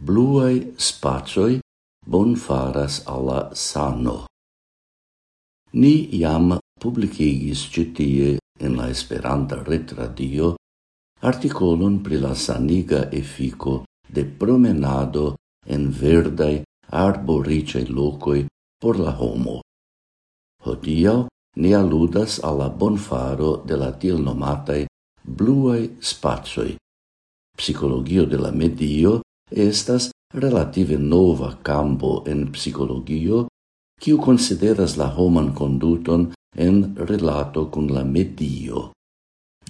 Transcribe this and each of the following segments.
bluai spacioi bonfaras faras alla sano. Ni iam publicigis citie in la Esperanta retradio articolon pri la saniga efico de promenado en verdai arboricaj locoi por la homo. Hodio ni aludas alla bonfaro de la til nomataj bluaj spacioi. Psicologio de la medio estas relative nova campo en psicologio quiu consideras la homan conduton en relato con la medio.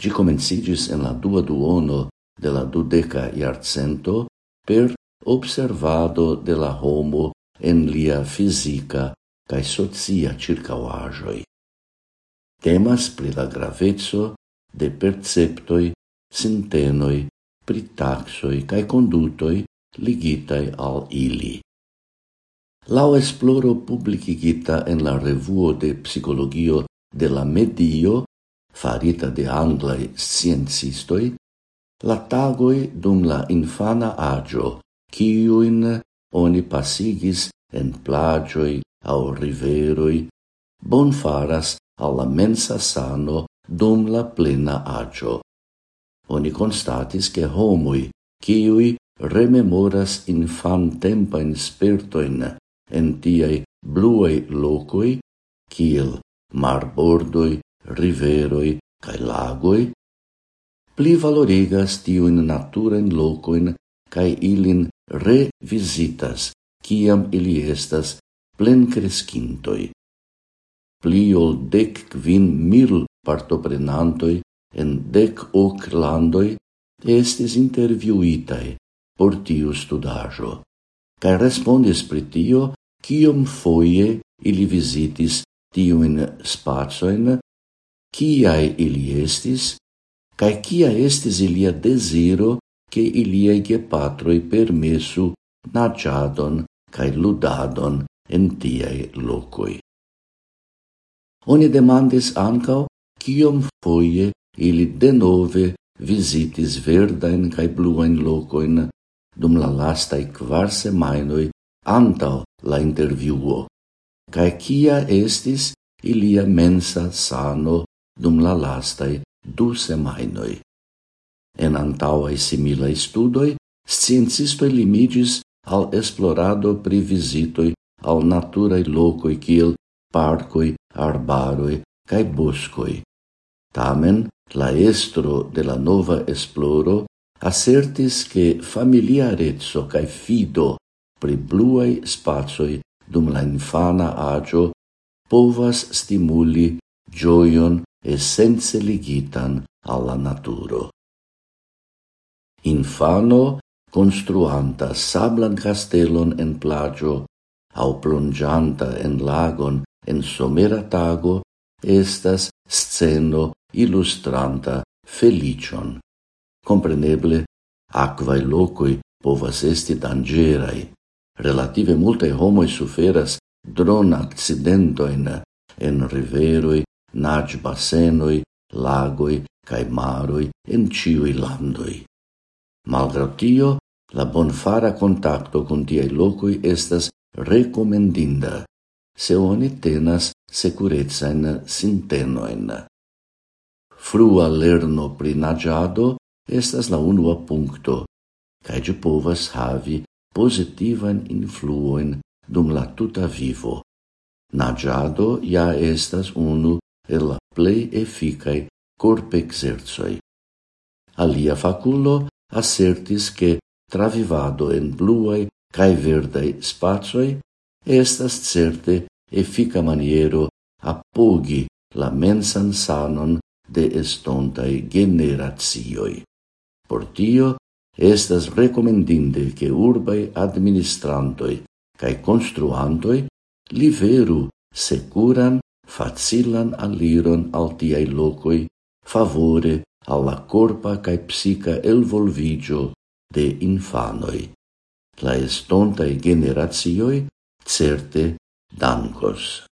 Gi comencigis en la dua duono de la dudeca iarcento per observado de la homo en lia fisica cae socia circauajoi. Temas pri la gravezzo de perceptoi, sintenoi, pritaxoi cae condutoi ligitai al ili. Lau esploro publicigita en la revuo de psicologio de la medio, farita de anglai sciencistoi, la tagoi dum la infana agio, ciuin oni pasigis en plagioi au riveroi, bonfaras alla mensa sano dum la plena agio. Oni constatis che homoi, ciui rememoras infan tempa in spertoin en tiai bluei locoi, kiel marbordoi, riveroi cae lagoi, pli valorigas tiuin naturen locoin cae ilin revisitas, ciam ili estas plen crescintoi. Pli ol dec quin mil partoprenantoi en dec oc landoi estis interviuitae por tiu studajo, cae respondis pri tio cium foie ili visitis tiuin spacojn, ciae ili estis, cae cia estis ilia deziro ke iliaj gepatroj permesu naciadon cae ludadon en tiaj locoi. Oni demandis ancao cium foie ili denove visitis verdain cae bluain locoin dum la lastai quar semainoi antau la interviuo, cae cia estis ilia mensa sano dum la lastai du semainoi. En antauai similai studoi, sciencistoi limigis al esplorado pri visitoi al naturai locoi kiel parcoi, arbaroi cae boscoi. Tamen, la estro de la nova esploro assertis che familiarezzo cae fido pri bluai spazoi dum la infana agio povas stimuli gioion essenze ligitan alla naturo. Infano construanta sablan castellon en plagio au plongianta en lagon en somera tago estas sceno illustranta felicion Compreneble, aquae locoi povas esti dangerai. Relative multe homoi suferas dron accidentoin en riveroi, riveroj, naĝbasenoj, lagoi, cae maroi, en ciui landoi. Malgraŭ tio, la bonfara contacto con tiaj locoi estas recomendinda, se oni tenas securezain sintenoin. Frua lerno pri nagiado estas la unua puncto, cae gi povas havi positivan influoin dum la tuta vivo. Nagiado ja estas unu el la plei efficae corp exerzoi. Alia faculo assertis che travivado en bluai cae verdai spazoi estas certe effica maniero apogi la mensan sanon de estontai generatioi. Por tio, estas recomendinde che urbai administrantoi cae construantoi liveru securan, facilan aliron al tiai locoi favore alla corpa cae psica elvolvigio de infanoi. La estontae generatioi certe dankos.